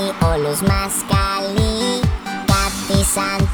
κάτι όλους μας καλεί Κάτι σαν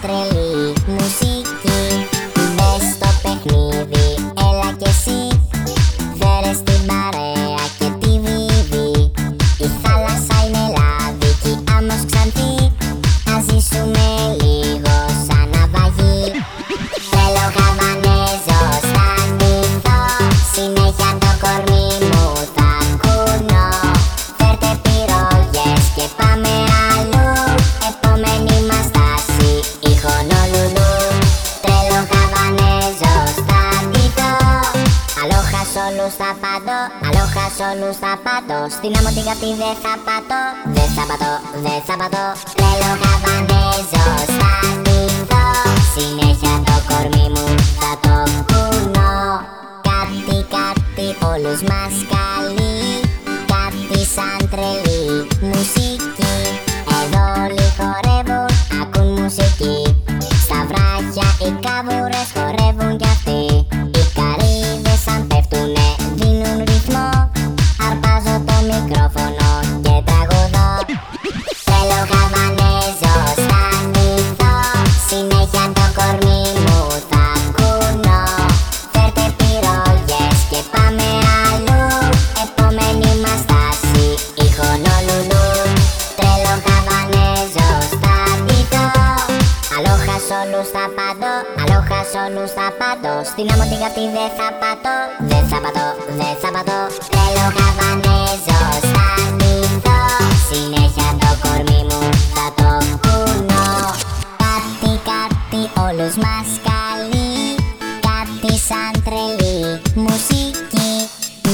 όλους θα πατώ, αλόχα σ' όλους θα πατώ Στην άμμο την καυτή δεν θα πατώ, δεν θα πατώ, δεν θα πατώ. Τρέλο χαβανέζο στα νύχτω Συνέχεια το κορμί μου θα το κουνώ. Κάτι κάτι όλους μας καλεί. Κάτι σαν τρελή Αλόχα σ' όλους θα πατώ, αλόχα σ' όλους θα πατώ. Στην άμμο την καυτή δεν θα πατώ, δεν θα πατώ, δεν θα πατώ. Τρέλο χαβανέζο στα νύχτω Συνέχεια το κορμί μου θα το κουνώ. Κάτι κάτι όλους μας καλεί. Κάτι σαν τρελή μουσική.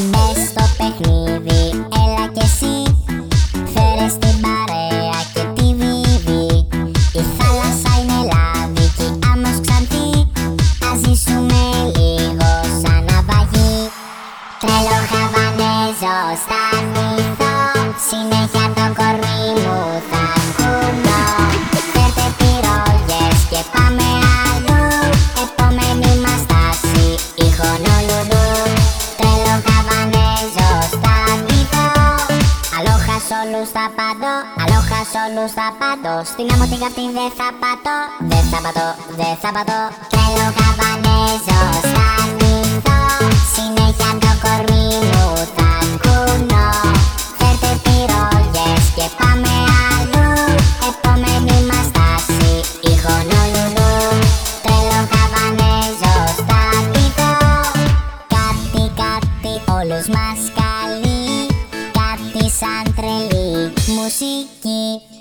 Μπες στο παιχνίδι, έλα κι εσύ. Φέρε την χαβανέζο στα νύχτω Συνέχεια το κορμί μου θα κουνώ Φέρτε πυρόγες και πάμε αλλού Επόμενη μας στάση η Χονολουλού Τρέλο χαβανέζο στα νύχτω Αλόχα σ' όλους θα πατώ, αλόχα σ' όλους θα πατώ Στην άμμο την καυτή δεν θα πατώ, δεν θα πατώ, δεν θα πατώ. Τρέλο μας καλεί. Κάτι σαν τρελή μουσική